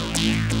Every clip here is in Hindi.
Música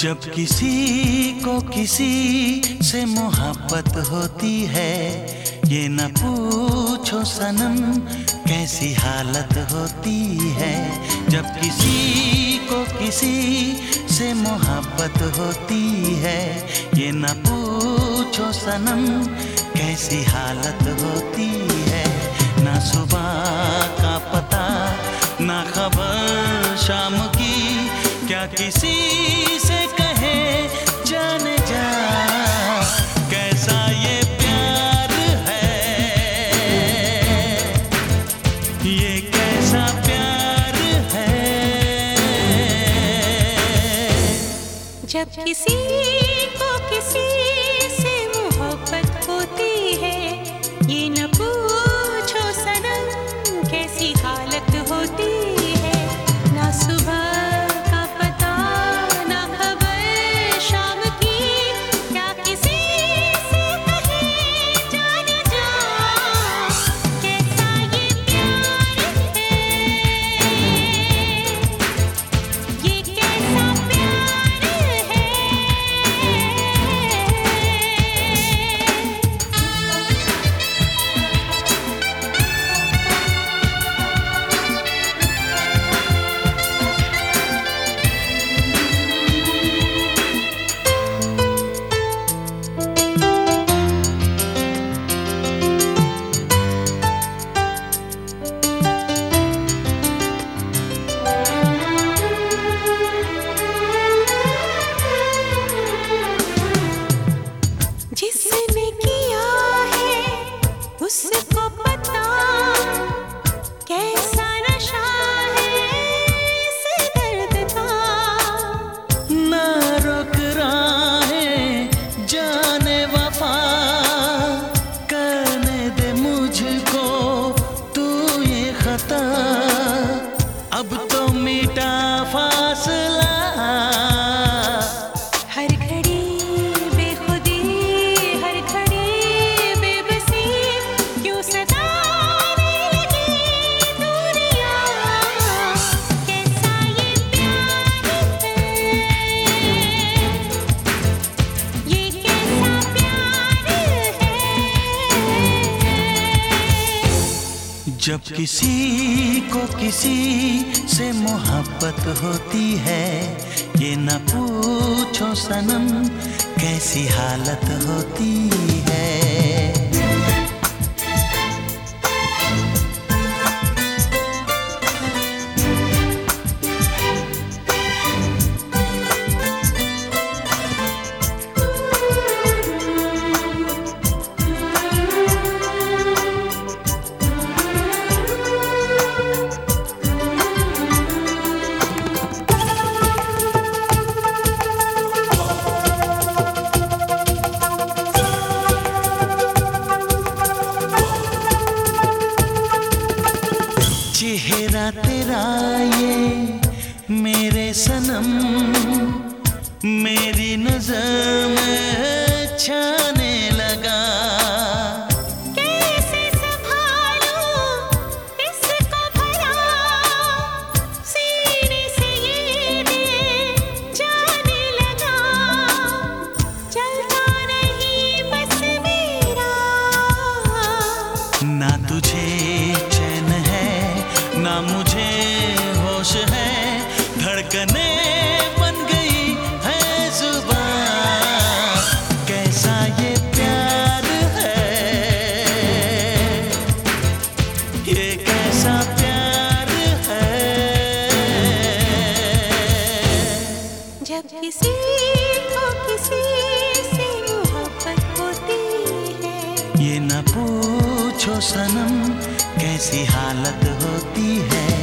जब किसी को किसी से मोहब्बत होती है, ये न पूछो सनम कैसी हालत होती है। जब किसी को किसी से मोहब्बत होती है, ये न पूछो सनम कैसी हालत होती है। ना सुबह का पता, ना खबर शाम की, क्या किसी जब किसी को किसी से मोहब्बत जब किसी को किसी से मोहब्बत होती है, ये न पूछो सनम, कैसी हालत होती है तेरा ये मेरे सनम मेरी नज़र में छाने लगा। कैसे इसको भला सीने से ये जाने लगा। चलता नहीं बस मेरा। ना तुझे चैन ना मुझे होश है धड़कने बन गई है ज़ुबान। कैसा ये प्यार है? ये कैसा प्यार है? जब किसी को किसी से मोहब्बत होती है ये ना पूछो सनम कैसी हालत होती है?